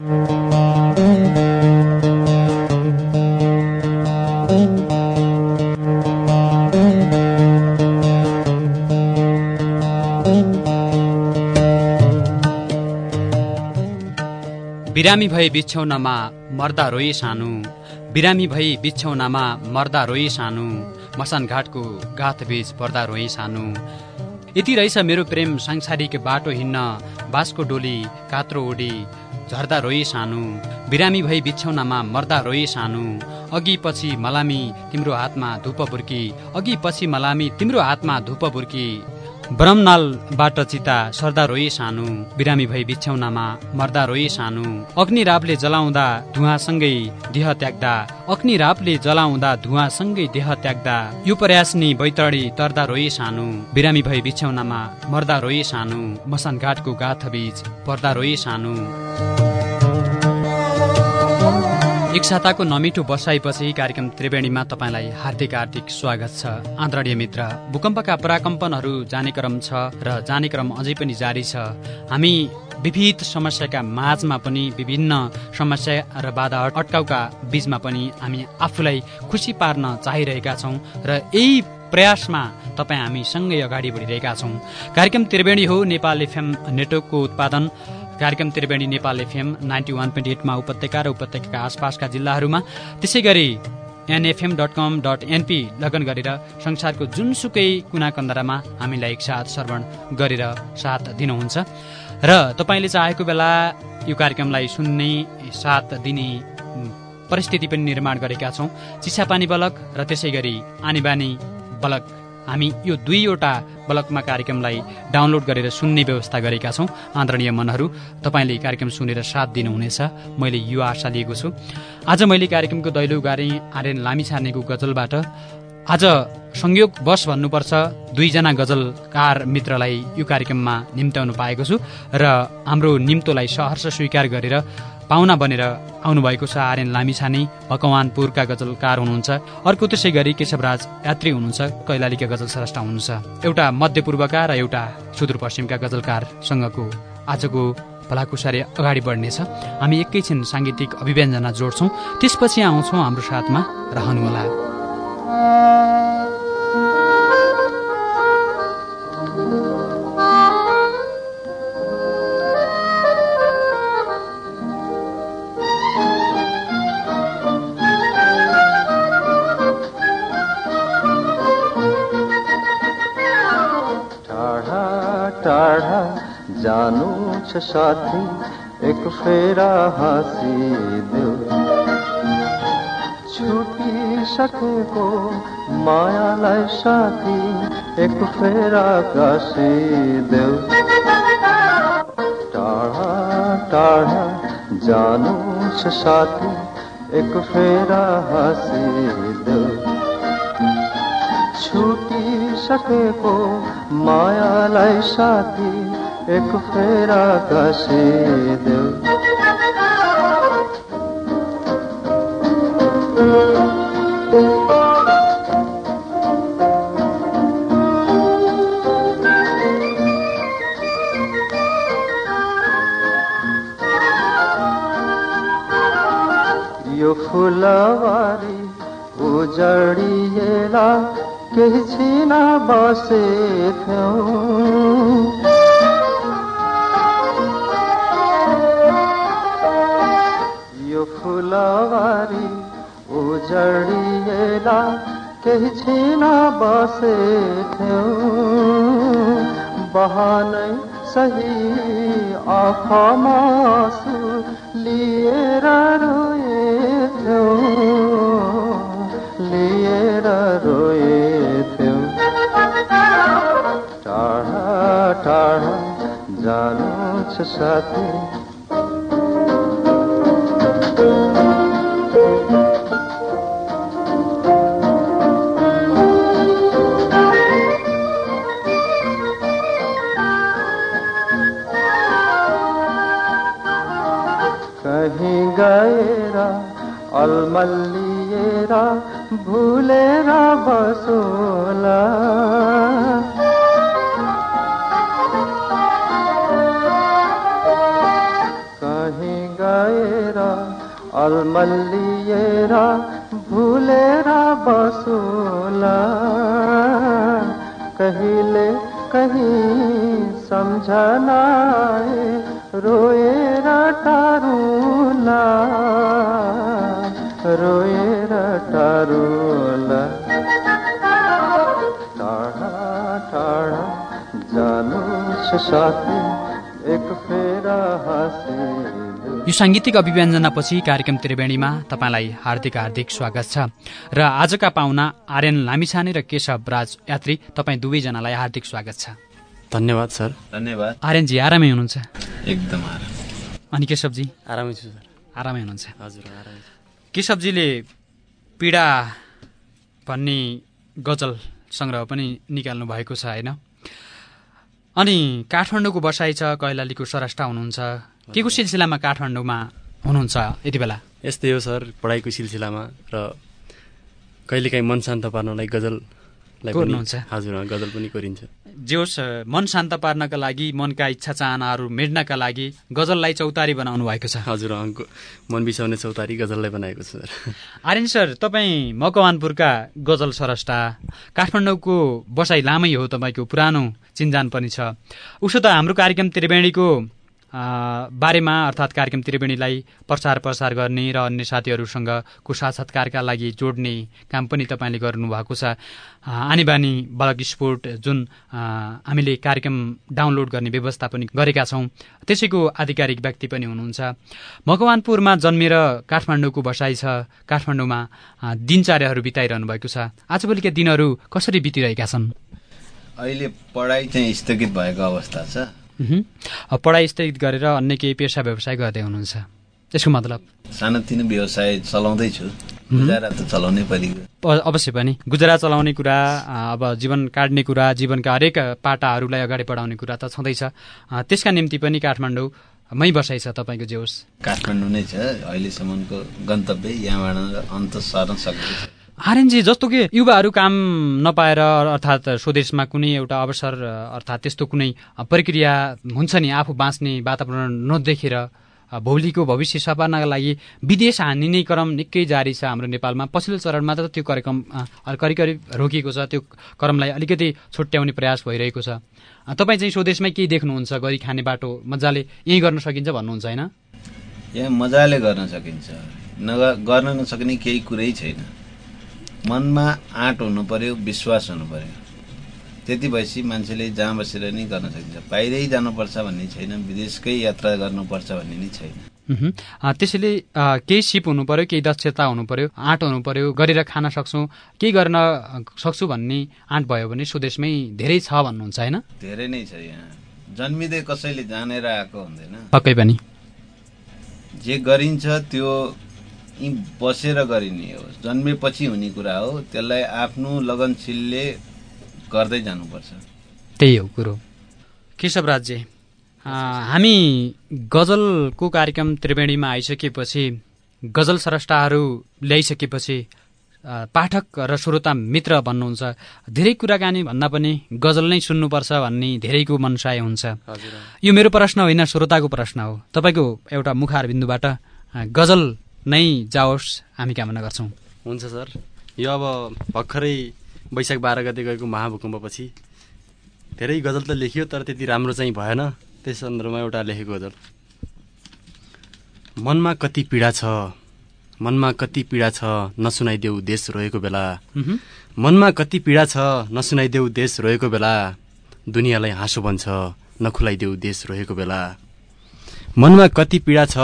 बिरामी भई बिछ्यौनमा मर्दा रोए सानो। बिरामी भई बिछ्यौनामा मर्दा रोए सानो। मसानघाटको गाथबीच पर्दा रोए सानो। यति रहेछ मेरो प्रेम सांसारिक बाटो हिँड्न। बाँसको डोली कात्रो ओडी झर्दा रोए सानो। बिरामी भई बिछ्यौनामा मर्दा रोए सानो। अघि पछि मलामी तिम्रो हातमा धुप बुर्की। अघि पछि मलामी तिम्रो हातमा धुप बुर्की। ब्रह्मनालबाट चिता सर्दा रोए सानो बिरामी भई बिछ्याउनामा मर्दा रोए सानो। अग्नि रापले जलाउँदा धुवासँगै देह त्याग्दा अग्नि रापले जलाउँदा धुवासँगै देह त्याग्दा। यो प्रयासनी बैतडी तर्दा रोए सानो बिरामी भई बिछ्याउनामा मर्दा रोए सानो। मसानघाटको गाथबीच पर्दा रोए सानो। एक साताको नमिठो बसाइपछि कार्यक्रम त्रिवेणीमा तपाईँलाई हार्दिक हार्दिक स्वागत छ। आदरणीय मित्र भूकम्पका पराकम्पनहरू जाने क्रम छ र जाने क्रम अझै पनि जारी छ। हामी विविध समस्याका माझमा पनि विभिन्न समस्या र बाधा अट्काउका बीचमा पनि हामी आफूलाई खुसी पार्न चाहिरहेका छौँ र यही प्रयासमा तपाईँ हामी सँगै अगाडि बढिरहेका छौँ। कार्यक्रम त्रिवेणी हो नेपाल एफएम नेटवर्कको उत्पादन। कार्यक्रम Triveni Nepal FM ninety one point एटमा उपत्यका र उपत्यकाका आसपासका जिल्लाहरूमा। त्यसै गरी NFM dot com dot NP लगन गरेर संसारको जुनसुकै कुना कन्दरामा हामीलाई एकसाथ श्रवण गरेर साथ दिनुहुन्छ। र तपाईँले चाहेको बेला यो कार्यक्रमलाई सुन्ने साथ दिने परिस्थिति पनि निर्माण गरेका छौँ। चिसापानी बलक र त्यसै गरी आनीबानी बलक। हामी यो दुईवटा बलकमा कार्यक्रमलाई डाउनलोड गरेर सुन्ने व्यवस्था गरेका छौँ। आदरणीय मनहरू तपाईँले कार्यक्रम सुनेर साथ दिनुहुनेछ। मैले यो आशा लिएको छु। आज मैले कार्यक्रमको दैलो गारे आर्यन लामिछानेको गजलबाट आज संयोग बस भन्नुपर्छ दुईजना गजलकार मित्रलाई यो कार्यक्रममा निम्त्याउनु पाएको छु र हाम्रो निम्तोलाई सहर्ष स्वीकार गरेर पाहुना बनेर आउनुभएको छ आर्यन लामिछाने भगवानपुरका गजलकार हुनुहुन्छ। अर्को त्यसै गरी केशवराज यात्री हुनुहुन्छ कैलालीका गजल स्रष्टा हुनुहुन्छ। एउटा मध्यपूर्वका र एउटा सुदूरपश्चिमका गजलकारसँगको आजको भलाकुसारी अगाडि बढ्नेछ। हामी एकैछिन साङ्गीतिक अभिव्यञ्जना जोड्छौँ। त्यसपछि आउँछौँ हाम्रो साथमा रहनुहोला। साथी एक फेरा हाँसिदेऊ छुटिसकेको मायालाई साथी एक फेरा कासिदेऊ टाढा टाढा जानु छ साथी एक फेरा हाँसिदेऊ छुटिसकेको मायालाई साथी एक फेरा कसिदेऊ यो फुलवारी उजडिएला केही छिन बसेथ्यौ फुलवारी उजडिएला केही छिन बसेथ्यौ बहानै सही आँखामा आँसु लिएर रोएथ्यौ लिएर रोएथ्यौ टाढा टाढा जानु छ साथी अलमल्लिएर भुलेर बसोला। कहीँ गएर अल्मलिएर भुलेर बसोला। कहिले कहीँ सम्झनाए रोएर टारुला। रोएर टारुला। टाढा टाढा जानु साथी एक फेरा हाँसी यो साङ्गीतिक अभिव्यञ्जनापछि कार्यक्रम त्रिवेणीमा तपाईँलाई हार्दिक हार्दिक स्वागत छ। र आजका पाहुना आर्यन लामिछाने र केशव राज यात्री तपाईँ दुवैजनालाई हार्दिक स्वागत छ। धन्यवाद सर। धन्यवाद। आर्यनजी आरामै हुनुहुन्छ? एकदम आराम। अनि केशवजी? आरामै छु सर। आरामै हुनुहुन्छ? हजुर आरामै छु। केशवजीले पीडा भन्ने गजल सङ्ग्रह पनि निकाल्नु भएको छ होइन? अनि काठमाडौँको बसाइ छ कैलालीको सरष्टा हुनुहुन्छ। के को सिलसिलामा काठमाडौँमा हुनुहुन्छ यति बेला? यस्तै हो सर पढाइको सिलसिलामा र कहिलेकाहीँ मन शान्त पार्नलाई पनि कोर्नुहुन्छ? हजुर गजल पनि कोरिन्छ। जे होस् मन शान्त पार्नका लागि मनका इच्छा चाहनाहरू मेट्नका लागि गजललाई चौतारी बनाउनु भएको छ। हजुर मन बिसाउने चौतारी गजललाई बनाएको छु आर्यन सर तपाईँ मकवानपुरका गजल सरष्टा काठमाडौँको बसाइ लामै हो तपाईँको पुरानो चिन्जान पनि छ। उसो त हाम्रो कार्यक्रम त्रिवेणीको बारेमा अर्थात् कार्यक्रम त्रिवेणीलाई प्रचार प्रसार गर्ने र अन्य साथीहरूसँगको साक्षात्कारका लागि जोड्ने काम पनि तपाईँले गर्नुभएको छ। आनी बानी बालक स्पोर्ट जुन हामीले कार्यक्रम डाउनलोड गर्ने व्यवस्था पनि गरेका छौँ त्यसैको आधिकारिक व्यक्ति पनि हुनुहुन्छ। मकवानपुरमा जन्मेर काठमाडौँको बसाइ छ। काठमाडौँमा दिनचर्याहरू बिताइरहनु भएको छ। आजभोलिका दिनहरू कसरी बितिरहेका छन्? अहिले पढाइ चाहिँ स्थगित भएको अवस्था छ। पढाइ स्थगित गरेर अन्य केही पेसा व्यवसाय गर्दै हुनुहुन्छ। त्यसको मतलब? सानोतिनो व्यवसाय चलाउँदैछु। त चलाउनै अवश्य पनि। गुजरा चलाउने कुरा अब जीवन काट्ने कुरा जीवनका हरेक पाटाहरूलाई अगाडि बढाउने कुरा त छँदैछ। त्यसका निम्ति पनि काठमाडौँमै बसाइ छ तपाईँको जे होस्। काठमाडौँ नै छ अहिलेसम्मको गन्तव्य यहाँबाट अन्त सर्न सकेको छ आर्यनजी जस्तो कि युवाहरू काम नपाएर अर्थात् स्वदेशमा कुनै एउटा अवसर अर्थात् त्यस्तो कुनै प्रक्रिया हुन्छ नि आफू बाँच्ने वातावरण नदेखेर भोलिको भविष्य सपार्नका लागि विदेश हानिने क्रम निकै जारी छ हाम्रो नेपालमा। पछिल्लो चरणमा त त्यो कार्यक्रम करिब करिब रोकिएको छ। त्यो क्रमलाई अलिकति छुट्याउने प्रयास भइरहेको छ। तपाईँ चाहिँ स्वदेशमै केही देख्नुहुन्छ? गरी खाने बाटो मजाले यहीँ गर्न सकिन्छ भन्नुहुन्छ होइन? यहाँ मजाले गर्न सकिन्छ। नग गर्न नसक्ने केही कुरै छैन। मनमा आँट हुनु पर्यो विश्वास हुनु पर्यो। त्यति भएपछि मान्छेले जहाँ बसेर नै गर्न सकिन्छ। बाहिरै जानुपर्छ भन्ने छैन विदेशकै यात्रा गर्नुपर्छ भन्ने नै छैन। त्यसैले केही सिप हुनु पर्यो केही दक्षता हुनु पर्यो आँट हुनु पर्यो गरेर खान सक्छौँ केही गर्न सक्छु भन्ने आँट भयो भने स्वदेशमै धेरै छ भन्नुहुन्छ होइन? धेरै नै छ यहाँ। जन्मिँदै कसैले जानेर आएको हुँदैन। पक्कै पनि। जे गरिन्छ त्यो यी बसेर गरिने हो। जन्मेपछि हुने कुरा हो। त्यसलाई आफ्नो लगनशीलले गर्दै जानुपर्छ। त्यही हो कुरो। केशव राज्य हामी गजलको कार्यक्रम त्रिवेणीमा आइसकेपछि गजल स्रष्टाहरू ल्याइसकेपछि पाठक र श्रोता मित्र भन्नुहुन्छ। धेरै कुराकानी भन्दा पनि गजल नै सुन्नुपर्छ भन्ने धेरैको मनसाय हुन्छ। यो मेरो प्रश्न होइन श्रोताको प्रश्न हो। तपाईँको एउटा मुखार बिन्दुबाट गजल नै जाओस् हामी कामना गर्छौँ। हुन्छ सर। यो अब भर्खरै वैशाख बाह्र गते गएको महाभूकम्पपछि धेरै गजल त लेखियो तर त्यति राम्रो चाहिँ भएन। त्यस सन्दर्भमा एउटा लेखेको गजल। मनमा कति पीडा छ मनमा कति पीडा छ नसुनाइदेऊ देश रोएको बेला। मनमा कति पीडा छ नसुनाइदेऊ देश रोएको बेला। दुनियाँलाई हाँसो बन्छ नखुलाइदेऊ देश रोएको बेला। मनमा कति पीडा छ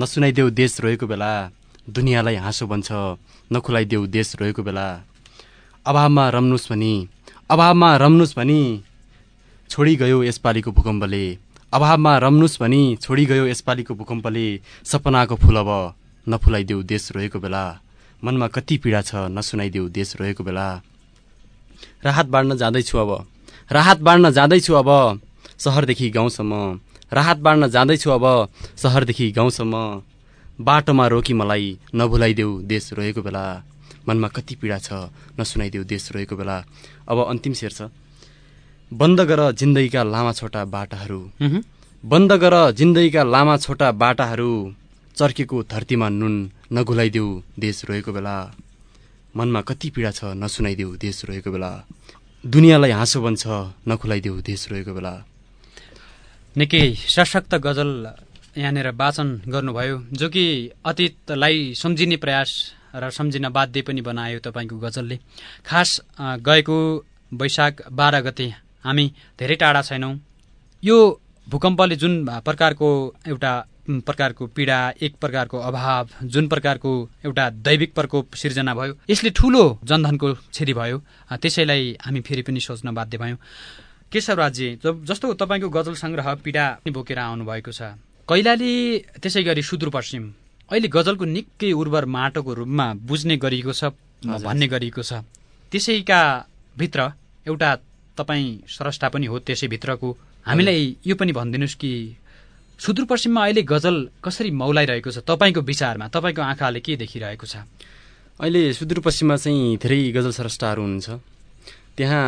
नसुनाइदेऊ देश रोएको बेला। दुनियाँलाई हाँसो बन्छ नखुलाइदेऊ देश रोएको बेला। अभावमा रम्नुस् भनी अभावमा रम्नुस् भनी छोडी गयो यसपालिको भूकम्पले। अभावमा रम्नुस् भनी छोडी गयो यसपालिको भूकम्पले सपनाको फुल अब नफुलाइदेऊ देश रोएको बेला। मनमा कति पीडा छ नसुनाइदेऊ देश रोएको बेला। राहत बाँड्न जाँदैछु अब। राहत बाँड्न जाँदैछु अब सहरदेखि गाउँसम्म। राहत बाँड्न जाँदैछु अब सहरदेखि गाउँसम्म। बाटोमा रोकी मलाई नभुलाइदेऊ देश रोएको बेला। मनमा कति पीडा छ नसुनाइदेऊ देश रोएको बेला। अब अन्तिम शेर छ। बन्द गर जिन्दगीका लामा छोटा बाटाहरू। बन्द गर जिन्दगीका लामा छोटा बाटाहरू। चर्केको धरतीमा नुन नघुलाइदेऊ देश रोएको बेला। मनमा कति पीडा छ नसुनाइदेऊ देश रोएको बेला। दुनियाँलाई हाँसो बन्छ नखुलाइदेऊ देश रोएको बेला। निकै सशक्त गजल यहाँनिर वाचन गर्नुभयो जो कि अतीतलाई सम्झिने प्रयास र सम्झिन बाध्य पनि बनायो तपाईँको गजलले। खास गएको वैशाख बाह्र गते हामी धेरै टाढा छैनौँ। यो भूकम्पले जुन प्रकारको एउटा प्रकारको पीडा एक प्रकारको अभाव जुन प्रकारको एउटा दैविक प्रकोप सिर्जना भयो यसले ठूलो जनधनको क्षति भयो। त्यसैलाई हामी फेरि पनि सोच्न बाध्य भयौँ। केशवराजी जस्तो तपाईँको गजल सङ्ग्रह पीडा बोकेर आउनुभएको छ। कैलाली त्यसै गरी सुदूरपश्चिम। अहिले गजलको निकै उर्वर माटोको रूपमा बुझ्ने गरिएको छ भन्ने गरिएको छ। त्यसैका भित्र एउटा तपाईँ स्रष्टा पनि हो त्यसै भित्रको। हामीलाई यो पनि भनिदिनुहोस् कि सुदूरपश्चिममा अहिले गजल कसरी मौलाइरहेको छ? तपाईँको विचारमा तपाईँको आँखाले के देखिरहेको छ? अहिले सुदूरपश्चिममा चाहिँ धेरै गजल स्रष्टाहरू हुनुहुन्छ। त्यहाँ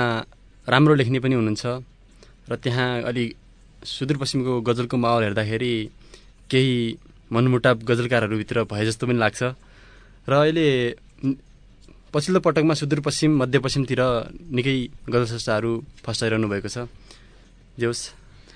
राम्रो लेख्ने पनि हुनुहुन्छ। र त्यहाँ अलि सुदूरपश्चिमको गजलको माहौल हेर्दाखेरि केही मनमुटाप गजलकारहरूभित्र भए जस्तो पनि लाग्छ। र अहिले पछिल्लो पटकमा सुदूरपश्चिम मध्यपश्चिमतिर निकै गजल स्रष्टाहरू फस्टाइरहनु भएको छ। जे होस्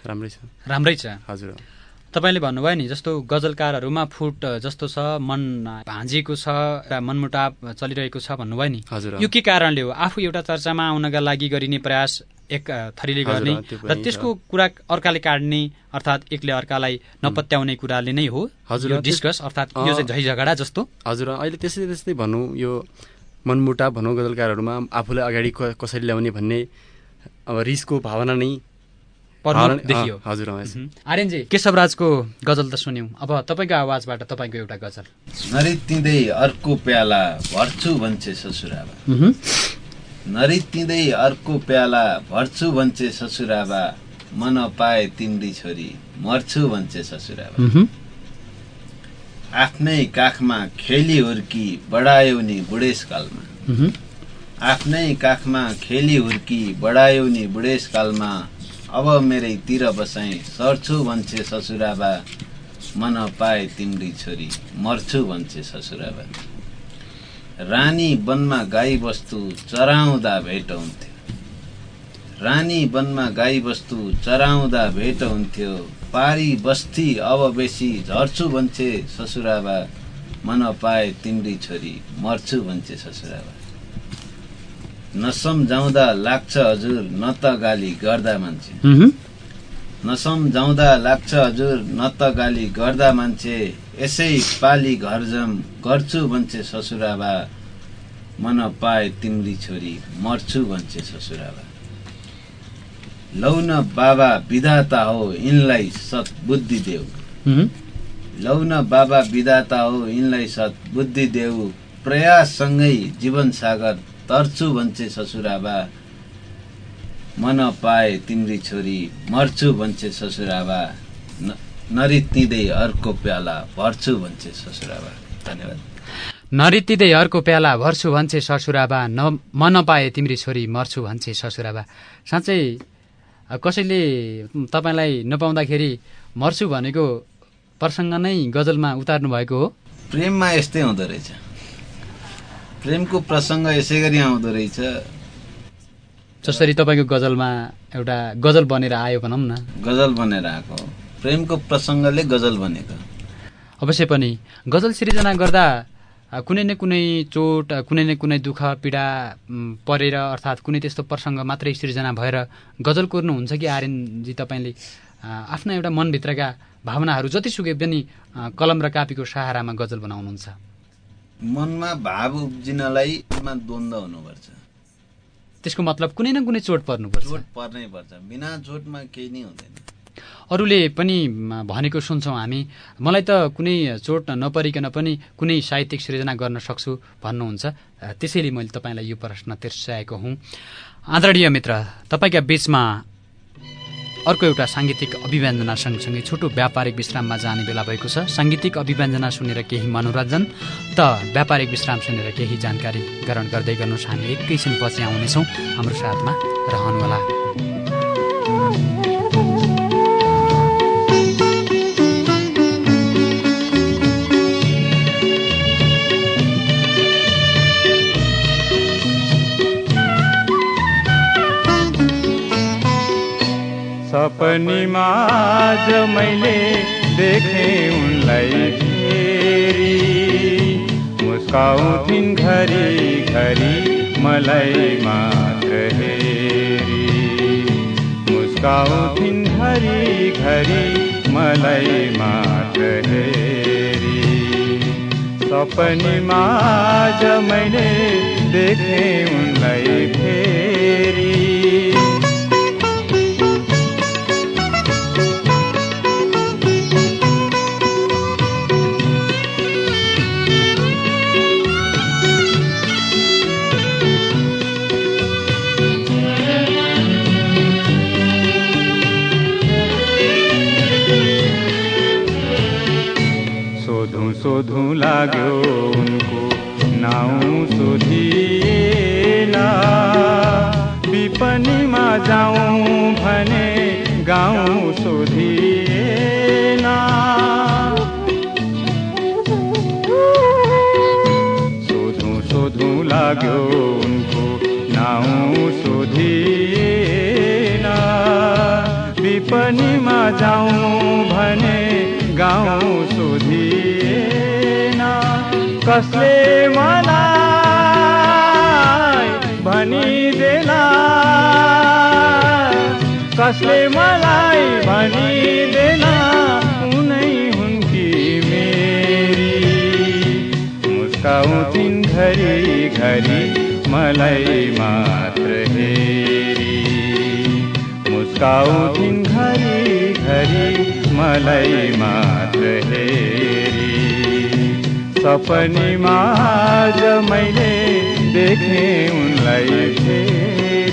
राम्रै छ। राम्रै छ। हजुर। तपाईँले भन्नुभयो नि जस्तो गजलकारहरूमा फुट जस्तो छ मन भाँजिएको छ मनमुटाप चलिरहेको छ भन्नुभयो नि। हजुर यो के कारणले हो? आफू एउटा चर्चामा आउनका लागि गरिने प्रयास एक थरीले गर्ने र त्यसको कुरा अर्काले काट्ने अर्थात् एकले अर्कालाई नपत्याउने कुराले नै हो हजुर डिस्कस अर्थात् यो चाहिँ झै झगडा जस्तो। हजुर अहिले त्यसै त्यस्तै भनौँ यो मनमुटाप भनौँ गजलकारहरूमा आफूलाई अगाडि कसरी ल्याउने भन्ने अब रिसको भावना नै देखियो। हजुर आर्यनजी केशवराजको गजल त सुन्यौँ? अब तपाईँको आवाजबाट तपाईँको एउटा गजल। नरितिँदै अर्को प्याला भर्छु भन्छे ससुराबा। नरितिँदै अर्को प्याला भर्छु भन्छे ससुराबा। मन पाए तिम्री छोरी मर्छु भन्छे ससुराबा। आफ्नै काखमा खेली हुर्की बढायो नि बुढेसकालमा आफ्नै काखमा खेली हुर्की बढायो नि बुढेसकालमा अब मेरैतिर बसाइ सर्छु भन्छे ससुराबा मन पाए तिम्री छोरी मर्छु भन्छे ससुराबा। रानी वनमा गाई बस्तु चराउँदा भेट हुन्थ्यो। रानी वनमा गाई बस्तु चराउँदा भेट हुन्थ्यो। पारी बस्ती अब बेसी झर्छु भन्छे ससुराबा मन पाए तिम्री छोरी मर्छु भन्छे ससुराबा। नसम्झाउँदा लाग्छ हजुर न त गाली गर्दा मान्छे। नसम्झाउँदा लाग्छ हजुर न त गाली गर्दा मान्छे। यसै पाली घर जम गर्छु भन्छे ससुराबा। मन पाए तिम्री छोरी मर्छु भन्छे ससुराबा। लौ न बाबा विधाता हो यिनलाई सत बुद्धि देऊ। लौ न बाबा विधाता हो यिनलाई सत बुद्धि देऊ। प्रयाससँगै जीवन सागर तर्छु भन्छे ससुराबा। मन पाए तिम्री छोरी मर्छु भन्छे ससुराबा। नरितिँदै अर्को प्याला भर्छु भन्छे ससुराबा। धन्यवाद। नरितिँदै अर्को प्याला भर्छु भन्छे ससुराबा न म नपाए तिम्री छोरी मर्छु भन्छे ससुराबा। साँच्चै कसैले तपाईँलाई नपाउँदाखेरि मर्छु भनेको प्रसङ्ग नै गजलमा उतार्नु भएको हो। प्रेममा यस्तै हुँदो रहेछ। प्रेमको प्रसङ्ग यसै गरी आउँदो रहेछ। जसरी तपाईँको गजलमा एउटा गजल बनेर आयो भनौँ न। गजल बनेर आएको प्रेमको प्रसङ्गले गजल बनेको। अवश्य पनि गजल सिर्जना गर्दा कुनै न कुनै चोट कुनै न कुनै दुःख पीडा परेर अर्थात् कुनै त्यस्तो प्रसङ्ग मात्रै सिर्जना भएर गजल कोर्नुहुन्छ कि आर्यनजी तपाईँले आफ्ना एउटा मनभित्रका भावनाहरू जतिसुकै पनि कलम र कापीको सहारामा गजल बनाउनुहुन्छ। मनमा भाव उब्जिनलाई द्वन्द हुनुपर्छ। त्यसको मतलब कुनै न कुनै चोट पर्नुपर्छ। चोट पर्नै पर्छ। बिना चोटमा केही नै हुँदैन। अरूले पनि भनेको सुन्छौँ हामी मलाई त कुनै चोट नपरिकन पनि कुनै साहित्यिक सृजना गर्न सक्छु भन्नुहुन्छ। त्यसैले मैले तपाईँलाई यो प्रश्न तिर्साएको हुँ। आदरणीय मित्र तपाईँका बिचमा अर्को एउटा साङ्गीतिक अभिव्यञ्जना सँगसँगै छोटो व्यापारिक विश्राममा जाने बेला भएको छ। साङ्गीतिक अभिव्यञ्जना सुनेर केही मनोरञ्जन त व्यापारिक विश्राम सुनेर केही जानकारी ग्रहण गर्दै गर्नुहोस्। हामी एकैछिनपछि आउनेछौँ। हाम्रो साथमा रहनुहोला। सपनीमा आज मैले देखे उनलाई फेरि मुस्काउँथिन् घरि घरि मलाई मात्र हेरी। मुस्काउँथिन् घरि घरि मलाई मात्र हेरी। सपनीमा आज मैले देखे उनलाई फेरि लाग्यो उनको। नाउँ सोधिएन विपनीमा जाउँ भने गाउँ सोधिएन सोधौँ सोधौँ लाग्यो उनको नाउँ सोधिएन विपनीमा जाउँ भने गाउँ सोधिएन कसले मलाई भनिदेला कसले मलाई भनिदेला उनै हुन् कि मेरी? मुस्काउँथिन् घरि घरि मलाई मात्र हेरी। मुस्काउँथिन् घरि घरि मलाई मात्र हेरी। सपनीमा आज मैले देखे उनलाई।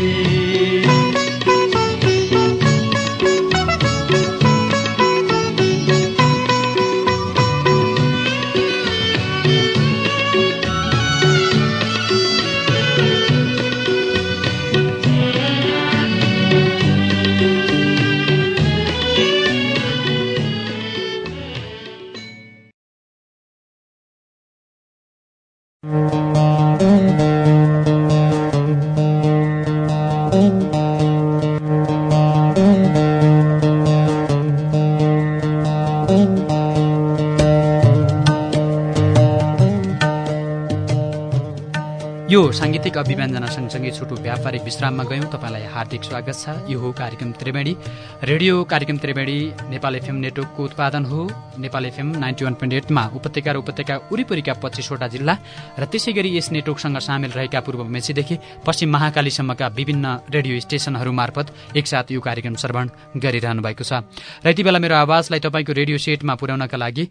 साङ्गीतिक अभिव्यञ्जना सँगसँगै छोटो व्यापारिक विश्राममा गयौँ। तपाईँलाई हार्दिक स्वागत छ। यो हो कार्यक्रम त्रिवेणी। रेडियो कार्यक्रम त्रिवेणी नेपाल एफएम नेटवर्कको उत्पादन हो। Nepal FM ninety one point एटमा उपत्यका र उपत्यका वरिपरिका पच्चिसवटा जिल्ला र त्यसै गरी यस नेटवर्कसँग सामेल रहेका पूर्व मेचीदेखि पश्चिम महाकालीसम्मका विभिन्न रेडियो स्टेशनहरू मार्फत एकसाथ यो कार्यक्रम श्रवण गरिरहनु भएको छ। र यति बेला मेरो आवाजलाई तपाईँको रेडियो सेटमा पुर्याउनका लागि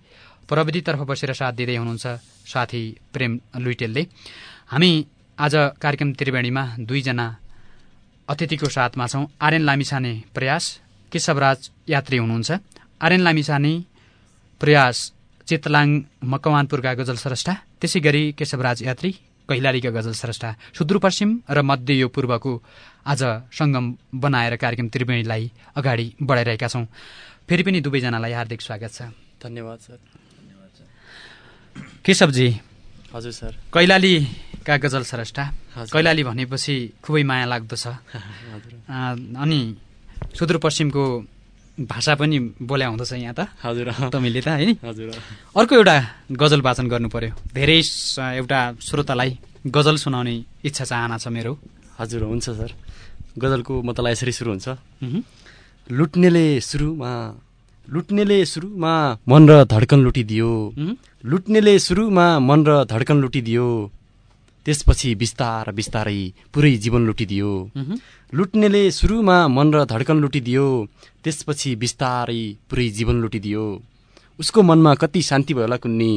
प्रविधितर्फ बसेर साथ दिँदै हुनुहुन्छ साथी प्रेम लुइटेलले। हामी आज कार्यक्रम त्रिवेणीमा दुईजना अतिथिको साथमा छौँ। आर्यन लामिछाने प्रयास केशवराज यात्री हुनुहुन्छ। आर्यन लामिछाने प्रयास चितलाङ मकवानपुरका गजल स्रष्टा त्यसै गरी केशवराज यात्री कैलालीका गजल स्रष्टा सुदूरपश्चिम र मध्य यो पूर्वको आज सङ्गम बनाएर कार्यक्रम त्रिवेणीलाई अगाडि बढाइरहेका छौँ। फेरि पनि दुवैजनालाई हार्दिक स्वागत छ। धन्यवाद सर। केशवजी हजुर सर। कैलालीका गजल स्रष्टा हजुर। कैलाली भनेपछि खुबै माया लाग्दो छ हजुर। आ, अनि सुदूरपश्चिमको भाषा पनि बोल्या हुँदछ यहाँ त। हजुर। तपाईँले त है हजुर। अर्को एउटा गजल वाचन गर्नु पर्यो। धेरै एउटा श्रोतालाई गजल सुनाउने इच्छा चाहना छ मेरो। हजुर हुन्छ सर। गजलको मतलाई यसरी सुरु हुन्छ। लुट्नेले सुरुमा लुट्नेले सुरुमा मन र धड्कन लुटिदियो। लुट्नेले सुरुमा मन र धड्कन लुटिदियो। त्यसपछि बिस्तार बिस्तारै पुरै जीवन लुटिदियो। लुट्नेले सुरुमा मन र धड्कन लुटिदियो त्यसपछि बिस्तारै पुरै जीवन लुटिदियो। उसको मनमा कति शान्ति भयो होला कुन्नी।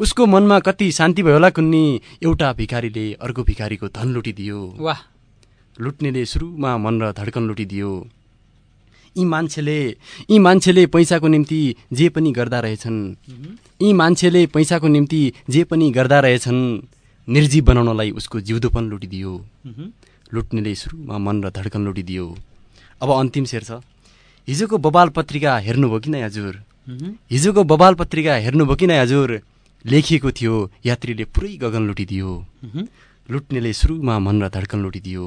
उसको मनमा कति शान्ति भयो होला कुन्नी? एउटा भिखारीले अर्को भिखारीको धन लुटिदियो। वाह। लुट्नेले सुरुमा मन र धड्कन लुटिदियो। यी मान्छेले यी मान्छेले पैसाको निम्ति जे पनि गर्दा रहेछन्। यी मान्छेले पैसाको निम्ति जे पनि गर्दा रहेछन्। निर्जीव बनाउनलाई उसको जिउदोपन लुटिदियो। लुट्नेले सुरुमा मन र धड्कन लुटिदियो। अब अन्तिम शेर छ। हिजोको बबाल पत्रिका हेर्नुभयो कि नै हजुर। हिजोको बबाल पत्रिका हेर्नुभयो कि नै हजुर लेखिएको थियो यात्रीले पुरै गगन लुटिदियो। लुट्नेले सुरुमा मन र धड्कन लुटिदियो।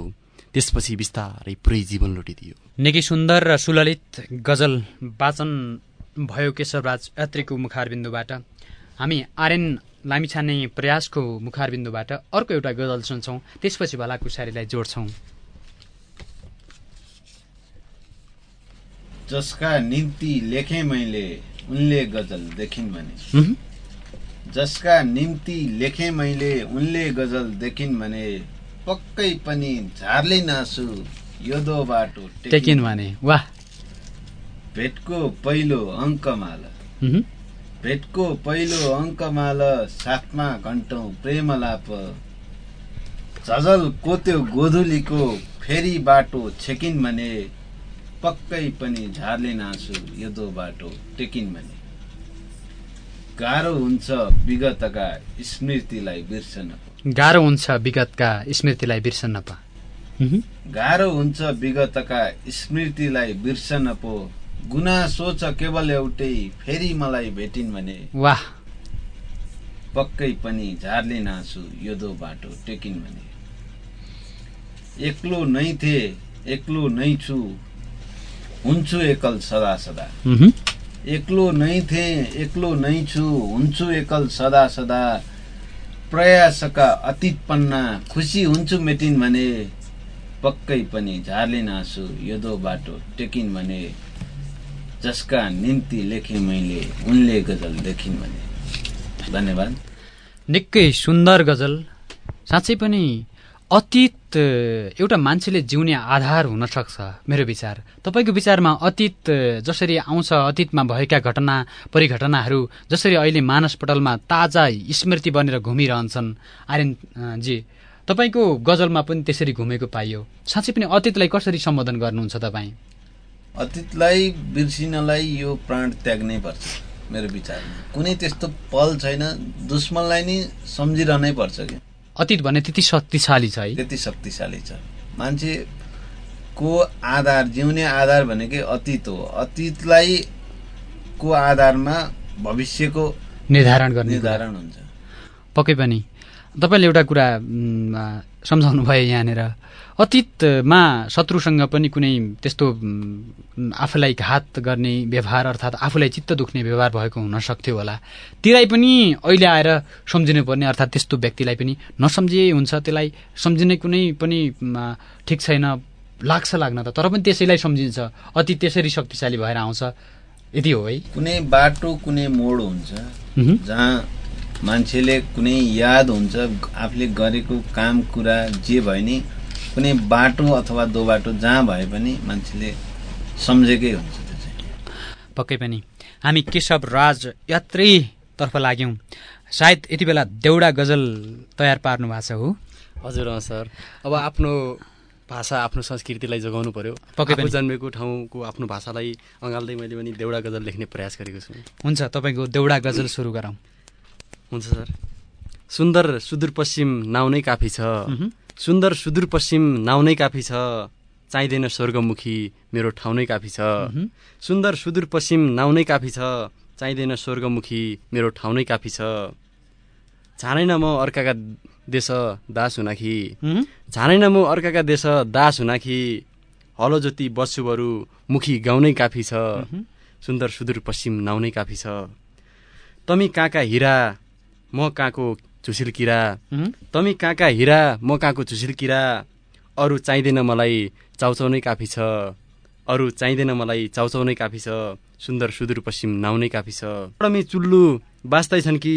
त्यसपछि बिस्तारै पुरै जीवन लुटिदियो। निकै सुन्दर र सुललित गजल वाचन भयो केशवराज यात्रीको मुखारबिन्दुबाट। हामी आर्यन लामिछाने प्रयासको मुखारबिन्दुबाट अर्को एउटा गजल सुन्छौँ। त्यसपछि भला कुसारीलाई जोड्छौँ। जसका निम्ति लेखेँ मैले उनले गजल देखिन् भने। जसका निम्ति लेखेँ मैले उनले गजल देखिन् भने पक्कै पनि झार्ले नासु योदो बाटो टेकिन् भने। वाह। भेटको पहिलो अङ्कमाला। भेटको पहिलो अङ्कमाला साथमा घन्टौँ प्रेमलाप। झझल कोत्यो गोधुलीको फेरि बाटो छेकिन् भने पक्कै पनि झार्ले नासु योदो बाटो टेकिन् भने। गाह्रो हुन्छ विगतका स्मृतिलाई बिर्सन। गाह्रो हुन्छ विगतका स्मृतिलाई बिर्सन। पा गाह्रो हुन्छ विगतका स्मृतिलाई बिर्सन। पो गुनासो छ केवल एउटै फेरि मलाई भेटिन् भने वाह। पक्कै पनि झार्ले नासु योदो बाटो टेकिन् भने। एक्लो नै थिए एक्लो नै छु। हुन्छु एकल सदा सदा। एक्लो नै थिए एक्लो नै छु। हुन्छु एकल सदा सदा। प्रयासका अतीत पन्ना खुसी हुन्छु मेटिन् भने। पक्कै पनि झार्ले नासु योदो बाटो टेकिन् भने। जसका निम्ति लेखेँ मैले उनले गजल देखिन् भने। धन्यवाद। निकै सुन्दर गजल। साँच्चै पनि अतीत एउटा मान्छेले जिउने आधार हुन सक्छ मेरो विचार। तपाईँको विचारमा अतीत जसरी आउँछ अतीतमा भएका घटना परिघटनाहरू जसरी अहिले मानसपटलमा ताजा स्मृति बनेर घुमिरहन्छन्। आर्यन अ, जी तपाईँको गजलमा पनि त्यसरी घुमेको पाइयो। साँच्चै पनि अतीतलाई कसरी सम्बोधन गर्नुहुन्छ तपाईँ? अतीतलाई बिर्सिनलाई यो प्राण त्याग्नै पर्छ मेरो विचारमा। कुनै त्यस्तो पल छैन दुश्मनलाई नि सम्झिरहनै पर्छ कि। अतीत भने त्यति शक्तिशाली छ है। त्यति शक्तिशाली छ। मान्छेको आधार जिउने आधार भनेकै अतीत हो। अतीतलाई को आधारमा भविष्यको निर्धारण गर्ने। निर्धारण हुन्छ। पक्कै पनि तपाईँले एउटा कुरा सम्झाउनु भयो यहाँनिर। अतीतमा शत्रुसँग पनि कुनै त्यस्तो आफूलाई घात गर्ने व्यवहार अर्थात् आफूलाई चित्त दुख्ने व्यवहार भएको हुन सक्थ्यो होला। त्यसलाई पनि अहिले आएर सम्झिनु पर्ने अर्थात् त्यस्तो व्यक्तिलाई पनि नसम्झिए हुन्छ। त्यसलाई सम्झिने कुनै पनि ठिक छैन। लाग्छ लाग्न त तर पनि त्यसैलाई सम्झिन्छ। अतीत त्यसरी शक्तिशाली भएर आउँछ। यति हो है। कुनै बाटो कुनै मोड हुन्छ जहाँ मान्छेले कुनै याद हुन्छ आफूले गरेको काम कुरा जे भए नि कुनै बाटो अथवा दो बाटो जहाँ भए पनि मान्छेले सम्झेकै हुन्छ त्यो चाहिँ। पक्कै पनि। हामी केशव राज यात्रीतर्फ लाग्यौँ। सायद यति बेला देउडा गजल तयार पार्नु भएको छ हो? हजुर अँ सर। अब आफ्नो भाषा आफ्नो संस्कृतिलाई जोगाउनु पर्यो। पक्कै। जन्मेको ठाउँको आफ्नो भाषालाई अँगाल्दै मैले पनि देउडा गजल लेख्ने प्रयास गरेको छु। हुन्छ तपाईँको देउडा गजल सुरु गरौँ। हुन्छ सर। सुन्दर सुदूरपश्चिम नाउ नै काफी छ। सुन्दर सुदूरपश्चिम नाउ नै काफी छ। चाहिँदैन स्वर्गमुखी मेरो ठाउँ नै काफी छ। सुन्दर सुदूरपश्चिम नाउ नै काफी छ। चाहिँदैन स्वर्गमुखी मेरो ठाउँ नै काफी छ। छानैन म अर्काका देश दास हुनाखी। छानैन म अर्काका देश दास हुनाखी हलो जोती बस्छु बरु मुखी गाउनै काफी छ। सुन्दर सुदूर पश्चिम नाउनै काफी छ। तमी कहाँका हिरा म कहाँको झुसिल किरा। तमी कहाँका हिरा म कहाँको झुसिल किरा। अरू चाहिँदैन मलाई चाउचाउनै काफी छ। अरू चाहिँदैन मलाई चाउचाउनै काफी छ। सुन्दर सुदूर पश्चिम नाउनै काफी छ। टमी चुल्लु बाँच्दैछन् कि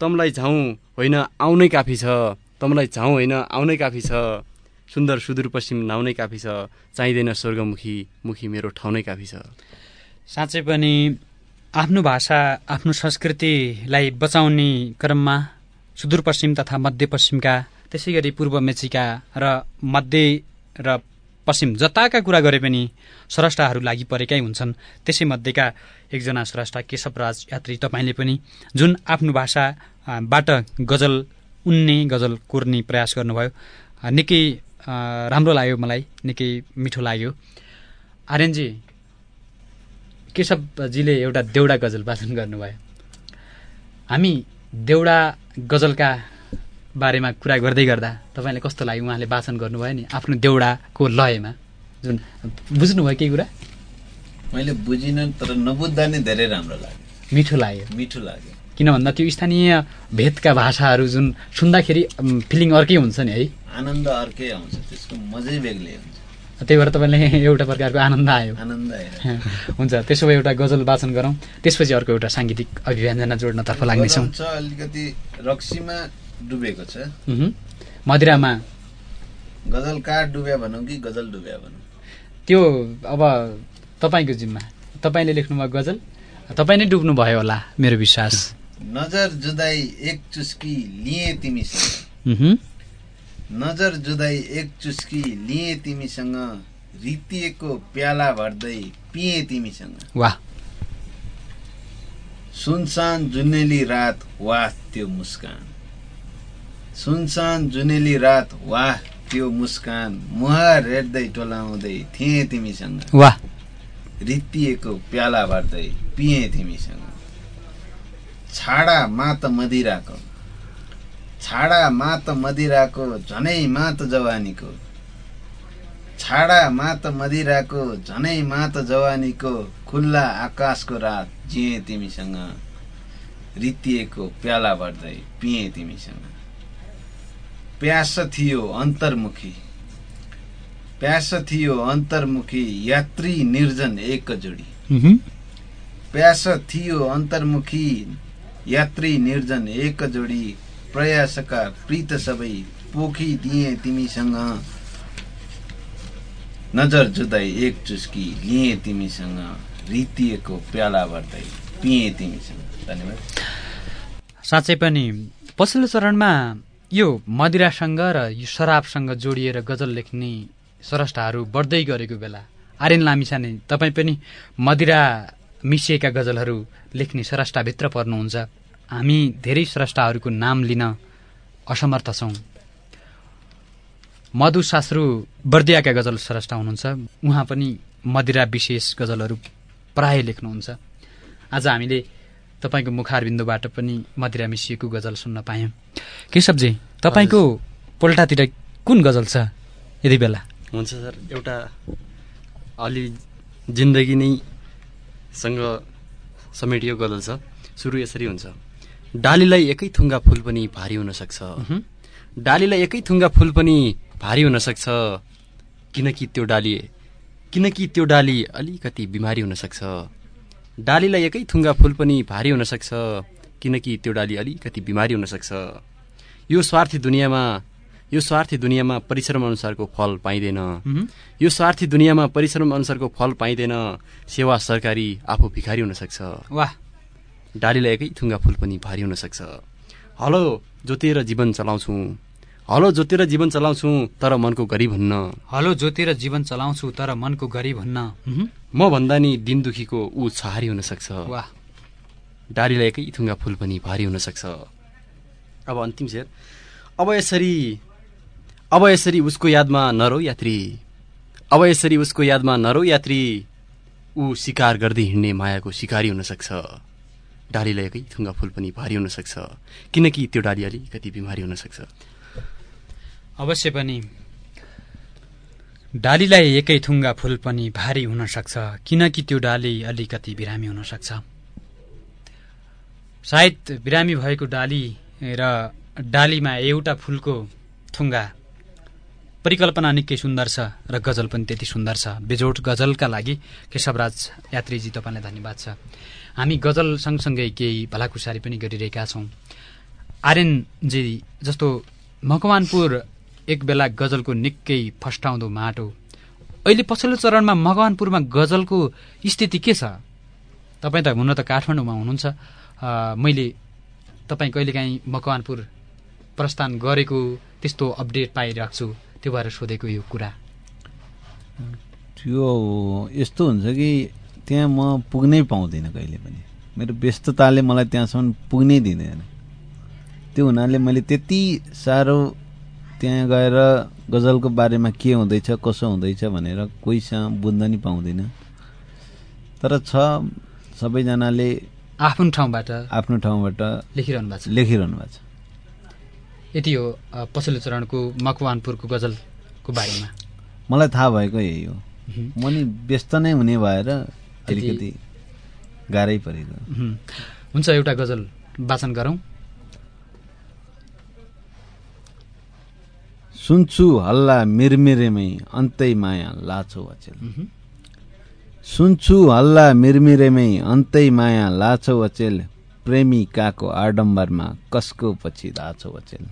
तमलाई झाउँ होइन आउनै काफी छ। तमलाई झाउँ होइन आउनै काफी छ। सुन्दर सुदूर पश्चिम नाउनै काफी छ। चाहिँदैन स्वर्गमुखी मुखी मेरो ठाउँ नै काफी छ। साँच्चै पनि आफ्नो भाषा आफ्नो संस्कृतिलाई बचाउने क्रममा सुदूरपश्चिम तथा मध्यपश्चिमका त्यसै गरी पूर्व मेचीका र मध्य र पश्चिम जताका कुरा गरे पनि स्रष्टाहरू लागि परेकै हुन्छन्। त्यसै मध्येका एकजना स्रष्टा केशवराज यात्री तपाईँले पनि जुन आफ्नो भाषाबाट गजल उन्ने गजल कोर्ने प्रयास गर्नुभयो निकै राम्रो लाग्यो मलाई निकै मिठो लाग्यो। आर्यनजी केशवजीले एउटा देउडा गजल वाचन गर्नुभयो। हामी देउडा गजलका बारेमा कुरा गर्दै गर्दा तपाईँलाई कस्तो लाग्यो उहाँले वाचन गर्नुभयो नि आफ्नो देउडाको लयमा? जुन बुझ्नुभयो केही कुरा? मैले बुझिनँ तर नबुझ्दा नै धेरै राम्रो लाग्यो। मिठो लाग्यो। मिठो लाग्यो। किन भन्दा त्यो स्थानीय भेदका भाषाहरू जुन सुन्दाखेरि फिलिङ अर्कै हुन्छ नि है। आनन्द अर्कै आउँछ त्यसको मजै बेग्लै हुन्छ। त्यही भएर तपाईँले एउटा प्रकारको आनन्द आयो। आनन्द हुन्छ त्यसो भए एउटा गजल वाचन गरौँ। त्यसपछि अर्को एउटा साङ्गीतिक अभिव्यञ्जना जोड्नतर्फ लाग्नेछौँ। अलिकति रक्सीमा डुबेको छ। मदिरामा? गजल कहाँ डुब्या भनौँ कि गजल डुब्या भनौँ? त्यो अब तपाईँको जिम्मा। तपाईँले लेख्नुभयो गजल। तपाईँ नै डुब्नु भयो होला मेरो विश्वास। नजर जुदाई एक चुस्की लिए तिमीसँग। नजर जुदाई एक चुस्की लिए तिमीसँग रितिएको प्याला भर्दै पिएँ तिमीसँग। वाह। सुनसान जुनेली रात वाह त्यो मुस्कान। सुनसान जुनेली रात वाह त्यो मुस्कान। मुहार हेर्दै टोलाउँदै थिएँ तिमीसँग। वाह। रित्तिएको प्याला भर्दै पिएँ तिमीसँग। छाडा मात मदिराको। छाडा मात मदिराको झनै मात जवानीको। छाडा मात मदिराको झनै मात जवानीको खुल्ला आकाशको रात जिएँ तिमीसँग। रित्तिएको प्याला भर्दै पिएँ तिमीसँग। प्यास थियो अन्तर्मुखी। प्यास थियो अन्तर्मुखी यात्री निर्जन एक जोडी। प्यास थियो अन्तर्मुखी यात्री निर्जन एक जोडी प्रयासका प्रीत सबै पोखी दिए तिमीसँग। नजर जुदाई एक चुस्की लिए तिमीसँग। रितिएको प्याला भर्दै पिएँ तिमीसँग। धन्यवाद। साँच्चै पनि पछिल्लो चरणमा यो मदिरासँग र यो शराबसँग जोडिएर गजल लेख्ने स्रष्टाहरू बढ्दै गरेको बेला आर्यन लामिछाने तपाईँ पनि मदिरा मिसिएका गजलहरू लेख्ने स्रष्टाभित्र पर्नुहुन्छ। हामी धेरै स्रष्टाहरूको नाम लिन असमर्थ छौँ। मधु शास्त्रु बर्दियाका गजल स्रष्टा हुनुहुन्छ। उहाँ पनि मदिरा विशेष गजलहरू प्राय लेख्नुहुन्छ। आज हामीले तपाईँको मुखारबिन्दुबाट पनि मदिरा मिसिएको गजल सुन्न पायौँ। केशवजी तपाईँको पोल्टातिर कुन गजल छ यति बेला? हुन्छ सर एउटा अलि जिन्दगी नै सँग समेटियो गजल छ। सुरु यसरी हुन्छ। डालीलाई एकै थुङ्गा फुल पनि भारी हुन सक्छ। डालीलाई एकै थुङ्गा फुल पनि भारी हुन सक्छ किनकि त्यो डाली किनकि त्यो डाली अलिकति बिमारी हुन सक्छ डालीलाई एकै थुङ्गा फुल पनि भारी हुन सक्छ किनकि त्यो डाली अलिकति बिमारी हुन सक्छ यो स्वार्थी दुनियाँमा यो स्वार्थी दुनियाँमा परिश्रम अनुसारको फल पाइँदैन। यो स्वार्थी दुनियाँमा परिश्रम अनुसारको फल पाइँदैन। सेवा सरकारी आफू भिखारी हुन सक्छ वाह। डालीलाई एकै थुङ्गा फुल पनि भारी हुन सक्छ हलो जोतेर जीवन चलाउँछु। हलो जोतेर जीवन चलाउँछु तर मनको गरिब हुन्न। हलो जोतेर जीवन चलाउँछु तर मनको गरिब हुन्न। म भन्दा नि दिन दुखीको ऊ छहारी हुन सक्छ वाह। डालीलाई एकै थुङ्गा फुल पनि भारी हुन सक्छ अब अन्तिम शेर। अब यसरी अब यसरी उसको यादमा नरौ यात्री। अब यसरी उसको यादमा नरौ यात्री। ऊ शिकार गर्दै हिँड्ने मायाको शिकारी हुन सक्छ डालीलाई थुङ्गा फुल पनि भारी हुन सक्छ किनकि त्यो डाली अलिकति बिमारी हुन सक्छ अवश्य पनि। डालीलाई एकै थुङ्गा फुल पनि भारी हुन सक्छ किनकि त्यो डाली अलिकति बिरामी हुन सक्छ सायद बिरामी भएको डाली र डालीमा एउटा फुलको थुङ्गा परिकल्पना निकै सुन्दर छ र गजल पनि त्यति सुन्दर छ। बेजोड गजलका लागि केशवराज यात्रीजी तपाईँलाई धन्यवाद छ। हामी गजल सँगसँगै केही भलाकुसारी पनि गरिरहेका छौँ। आर्यनजी जस्तो मकवानपुर एक बेला गजलको निकै फस्टाउँदो माटो। अहिले पछिल्लो चरणमा मकवानपुरमा गजलको स्थिति के छ? तपाईँ त हुन त काठमाडौँमा हुनुहुन्छ। मैले तपाईँ कहिलेकाहीँ मकवानपुर प्रस्थान गरेको त्यस्तो अपडेट पाइरहेको छु त्यो भएर सोधेको यो कुरा। त्यो यस्तो हुन्छ कि त्यहाँ म पुग्नै पाउँदिनँ कहिले पनि। मेरो व्यस्तताले मलाई त्यहाँसम्म पुग्नै दिँदैन। त्यो हुनाले मैले त्यति साह्रो त्यहाँ गएर गजलको बारेमा के हुँदैछ कसो हुँदैछ भनेर कोहीसँग बुझ्न नि पाउँदिनँ। तर छ सबैजनाले आफ्नो ठाउँबाट आफ्नो ठाउँबाट लेखिरहनु भएको छ। लेखिरहनु भएको छ। यति हो पछिल्लो चरणको मकवानपुरको गजलको बारेमा। मलाई थाहा भएको यही हो। म नि व्यस्त नै हुने भएर अलिकति गाह्रै परेको। हुन्छ एउटा गजल वाचन गरौँ सुन्छु हल्ला मिरमिरेमै अन्तै माया लाछो अचेल। सुन्छु हल्ला मिरमिरेमै अन्तै माया लाछौ अचेल प्रेमिकाको आडम्बरमा कसको पछि लाछौ अचेल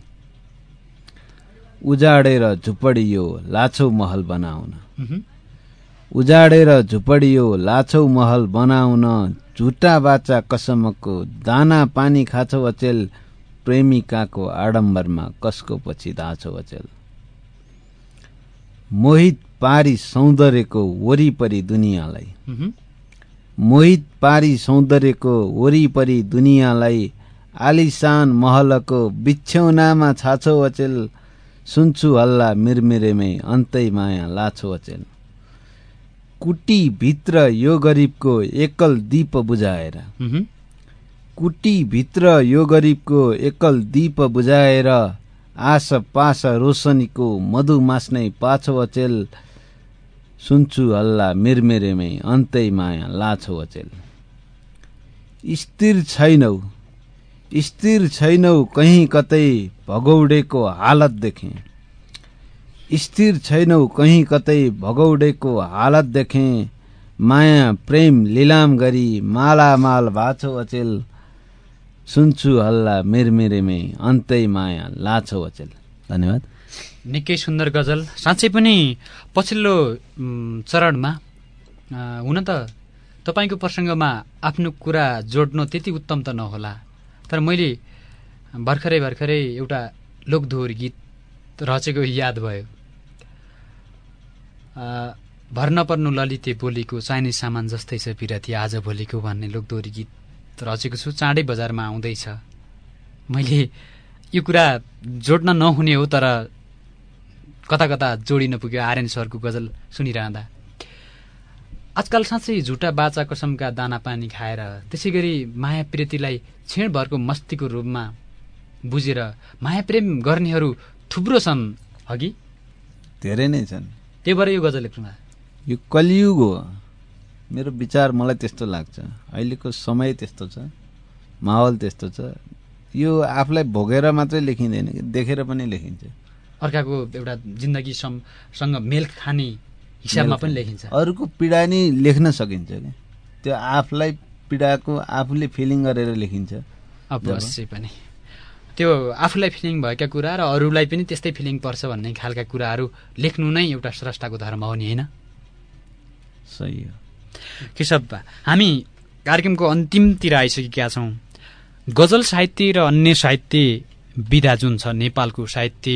उजाडेर झुपडियो लाछौ महल बनाउन। उजाडेर झुपडियो लाछौ महल बनाउन झुटा बाचा कसमको दाना पानी खाछौ अचेल प्रेमिकाको आडम्बरमा कसको पछि धाछौ अचेल। मोहित पारी सौन्दर्यको वरिपरि दुनियाँलाई। मोहित पारी सौन्दर्यको वरिपरि दुनियाँलाई आलिसान महलको बिछ्यौनामा छाछौ अचेल सुन्छु हल्ला मिरमिरेमै अन्तै माया लाछो अचेल। कुटी भित्र यो गरिबको एकल दीप बुझाएर। उहुँ। कुटी भित्र यो गरिबको एकल दीप बुझाएर आस पास रोशनीको मधु मास्नै पाछो अचेल सुन्छु हल्ला मिरमिरेमै अन्तै माया लाछो अचेल स्थिर छैनौ स्थिर छैनौ कहीँ कतै भगौडेको हालत देखेँ। स्थिर छैनौ कहीँ कतै भगौडेको हालत देखेँ। माया प्रेम लिलाम गरी मालामाल भाछौ अचेल। सुन्छु हल्ला मिरमिरेमै अन्तै माया लाछौ अचेल। धन्यवाद। निकै सुन्दर गजल। साँच्चै पनि पछिल्लो चरणमा हुन त तपाईँको प्रसङ्गमा आफ्नो कुरा जोड्नु त्यति उत्तम त नहोला। तर मैले भर्खरै भर्खरै एउटा लोकदोहोरी गीत रचेको याद भयो। भर नपर्नु ललिते बोलीको चाहिने सामान जस्तै छ पिरती आज भोलिको भन्ने लोकदोहोरी गीत रचेको छु। चाँडै बजारमा आउँदैछ। मैले यो कुरा जोड्न नहुने हो तर कता कता जोडिन पुग्यो आर्यन सरको गजल सुनिरहँदा। आजकल साँच्चै झुटा बाचा कसमका दाना पानी खाएर त्यसै गरी माया प्रीतिलाई क्षणभरको मस्तीको रूपमा बुझेर माया प्रेम गर्नेहरू थुप्रो छन् अघि धेरै नै छन्। त्यही भएर यो गजल लेख्नुभयो यो कलियुग हो। मेरो विचार मलाई त्यस्तो लाग्छ। अहिलेको समय त्यस्तो छ। माहौल त्यस्तो छ। यो आफूलाई भोगेर मात्रै लेखिँदैन कि देखेर पनि लेखिन्छ। अर्काको एउटा जिन्दगी सम- सँग मेल खाने हिसाबमा पनि लेखिन्छ। अरूको पीडा नि लेख्न सकिन्छ कि त्यो आफूलाई पीडाको आफूले फिलिङ गरेर लेखिन्छ। पनि। त्यो आफूलाई फिलिङ भएका कुरा र अरूलाई पनि त्यस्तै फिलिङ पर्छ भन्ने खालका कुराहरू लेख्नु नै एउटा स्रष्टाको धर्म हो नि होइन? सही हो। केशव हामी कार्यक्रमको अन्तिमतिर आइसकेका छौँ। गजल साहित्य र अन्य साहित्य विधा जुन छ नेपालको साहित्य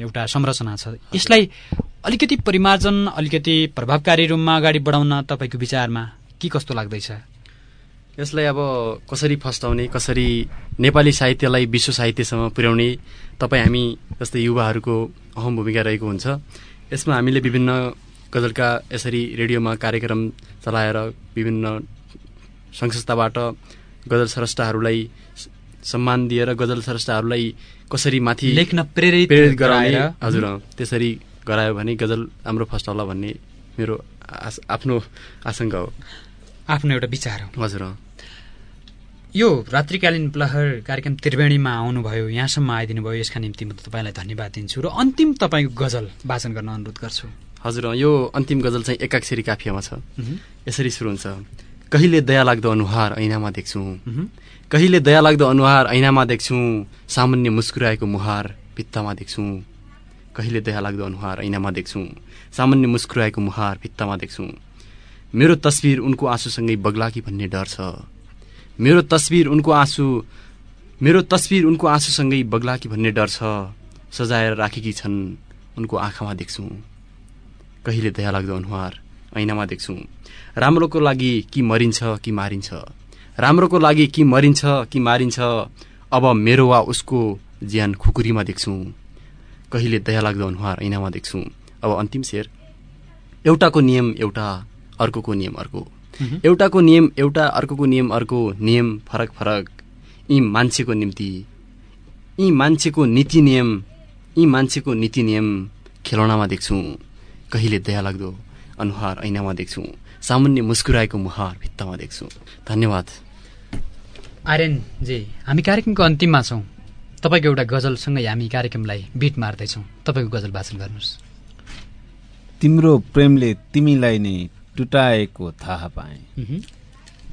एउटा संरचना छ यसलाई अलिकति परिमार्जन अलिकति प्रभावकारी रूपमा अगाडि बढाउन तपाईँको विचारमा के कस्तो लाग्दैछ? यसलाई अब कसरी फस्टाउने कसरी नेपाली साहित्यलाई विश्व साहित्यसम्म पुर्याउने तपाईँ हामी जस्तै युवाहरूको अहम भूमिका रहेको हुन्छ। यसमा हामीले विभिन्न गजलका यसरी रेडियोमा कार्यक्रम चलाएर विभिन्न सङ्घ संस्थाबाट गजल स्रष्टाहरूलाई सम्मान दिएर गजल स्रष्टाहरूलाई कसरी माथि लेख्न प्रेरित प्रेरित गराएर, हजुर त्यसरी गरायो भने गजल राम्रो फस्टाउला भन्ने मेरो आस- आफ्नो आशंका हो। आफ्नो एउटा विचार हो। हजुर। यो रात्रिकालीन प्रहर कार्यक्रम त्रिवेणीमा आउनुभयो यहाँसम्म आइदिनु भयो यसका निम्ति म तपाईँलाई धन्यवाद दिन्छु र अन्तिम तपाईँको गजल वाचन गर्न अनुरोध गर्छु। हजुर यो अन्तिम गजल चाहिँ एकाक्षरी काफियामा छ। यसरी सुरु हुन्छ। कहिले दया लाग्दो अनुहार ऐनामा देख्छु। कहिले दया लाग्दो अनुहार ऐनामा देख्छु। सामान्य मुस्कुराएको मुहार भित्तामा देख्छु। कहिले दया लाग्दो अनुहार ऐनामा देख्छु। सामान्य मुस्कुराएको मुहार भित्तामा देख्छु। मेरो तस्विर उनको आँसुसँगै बग्ला कि भन्ने डर छ। मेरो तस्विर उनको आँसु मेरो तस्विर उनको आँसुसँगै बग्ला कि भन्ने डर छ सजाएर राखेकी छन् उनको आँखामा देख्छु। कहिले दया लाग्दो अनुहार ऐनामा देख्छु। राम्रोको लागि कि मरिन्छ कि मारिन्छ? राम्रोको लागि कि मरिन्छ कि मारिन्छ? अब मेरो वा उसको ज्यान खुकुरीमा देख्छु। कहिले दया लाग्दो अनुहार ऐनामा देख्छु? अब अन्तिम शेर। एउटाको नियम एउटा अर्कोको नियम अर्को। एउटाको नियम एउटा अर्कोको नियम अर्को नियम फरक फरक यी मान्छेको निम्ति यी मान्छेको नीति नियम यी मान्छेको नीति नियम खेलौनामा देख्छु कहिले दया लाग्दो अनुहार ऐनामा देख्छु सामान्य मुस्कुराएको मुहार भित्तामा देख्छु धन्यवाद आर्यनजी हामी कार्यक्रमको अन्तिममा छौँ तपाईँको एउटा गजलसँगै हामी कार्यक्रमलाई बिट मार्दैछौँ तपाईँको गजल वाचन गर्नुहोस् तिम्रो प्रेमले तिमीलाई नै टुटाएको थाहा पाएँ।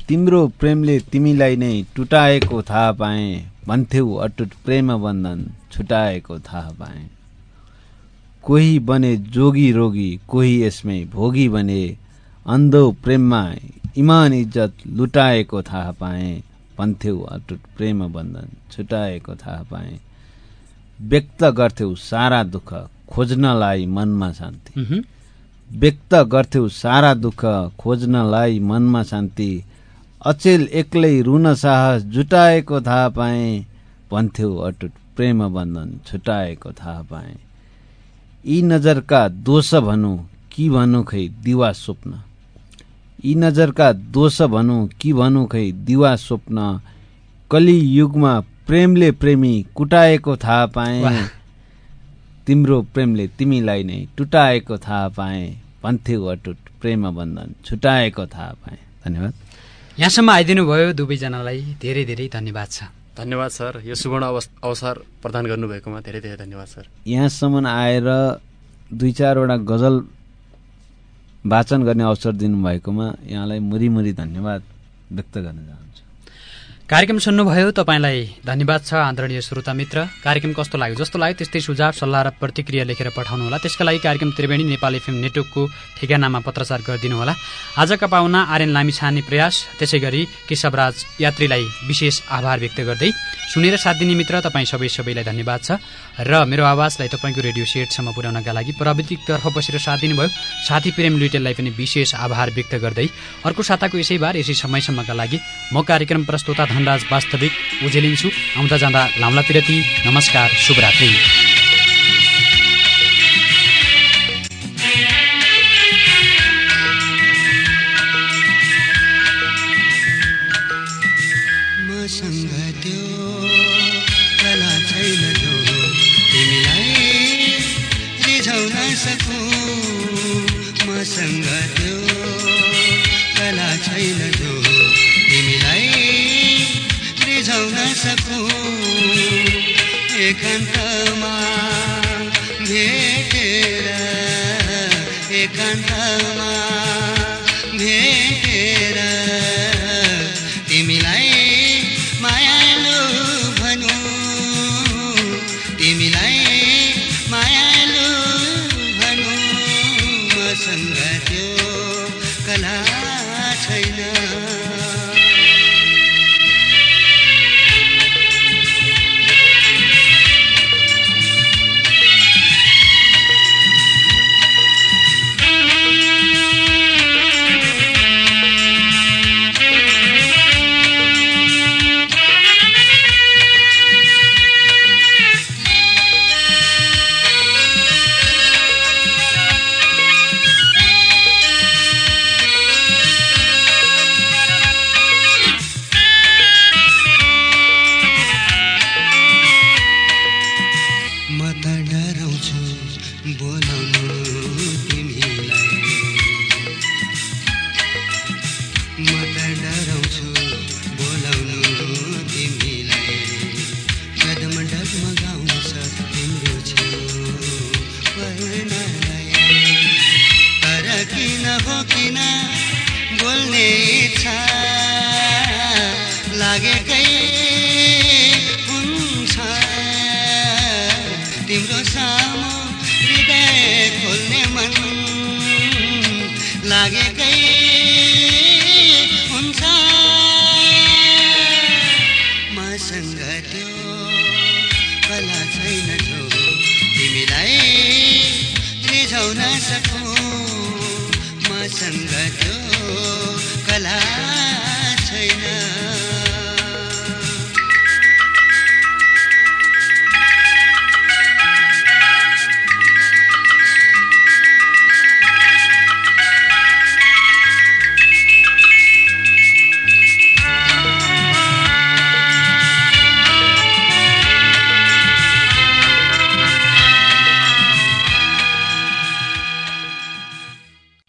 तिम्रो प्रेमले तिमीलाई नै टुटाएको थाहा पाएँ भन्थ्यौ अटुट प्रेम बन्धन छुटाएको थाहा पाएँ कोही बने जोगी रोगी कोही यसमै भोगी बने अन्धो प्रेममा इमान इज्जत लुटाएको थाहा पाएँ भन्थ्यौ अटुट प्रेम बन्धन छुटाएको थाहा पाएँ व्यक्त गर्थ्यौ सारा दुःख खोज्नलाई मनमा शान्ति। व्यक्त गर्थ्यौ सारा दुःख खोज्नलाई मनमा शान्ति। अचेल एक्लै रुन साहस जुटाएको थाहा पाएँ भन्थ्यौ अटुट प्रेम बन्धन छुटाएको थाहा पाएँ। यी नजरका दोष भनौँ कि भनौँ खै दिवा स्वप्न? यी नजरका दोष भनौँ कि भनौँ खै दिवा स्वप्न? कलियुगमा प्रेमले प्रेमी कुटाएको थाहा पाएँ। तिम्रो प्रेमले तिमीलाई नै टुटाएको थाहा पाएँ। भन्थ्यौ अटुट प्रेम बन्धन छुटाएको थाहा पाएँ। धन्यवाद। यहाँसम्म आइदिनु भयो दुवैजनालाई धेरै धेरै धन्यवाद छ। धन्यवाद सर। यो सुवर्ण अवस अवसर प्रदान गर्नुभएकोमा धेरै धेरै धन्यवाद सर। यहाँसम्म आएर दुई चारवटा गजल वाचन गर्ने अवसर दिनुभएकोमा यहाँलाई मुरी धन्यवाद व्यक्त गर्न चाहन्छु। कार्यक्रम सुन्नुभयो तपाईँलाई धन्यवाद छ आदरणीय श्रोता मित्र। कार्यक्रम कस्तो लाग्यो? जस्तो लाग्यो त्यस्तै सुझाव सल्लाह र प्रतिक्रिया लेखेर पठाउनुहोला त्यसका लागि कार्यक्रम त्रिवेणी नेपाली फिल्म नेटवर्कको ठेगानामा पत्रचार गरिदिनुहोला आजका पाहुना आर्यन लामिछाने प्रयास। त्यसै गरी केशवराज यात्रीलाई विशेष आभार व्यक्त गर्दै सुनेर साथ दिने मित्र तपाईँ सबै सबैलाई धन्यवाद छ। र मेरो आवाजलाई तपाईँको रेडियो सेटसम्म पुर्याउनका लागि प्रविधितर्फ बसेर साथ दिनुभयो। साथी प्रेम लुइटेललाई पनि विशेष आभार व्यक्त गर्दै अर्को साताको यसै बार यसै समयसम्मका लागि म कार्यक्रम प्रस्तोता धनराज वास्तविक उजेलिन्छु। आउँदा जाँदा लाउला पिरती नमस्कार शुभरात्रि सकौँ। मसँग त्यो कला छैन ඒකන්තමා මේ කෙර ඒකන්තමා.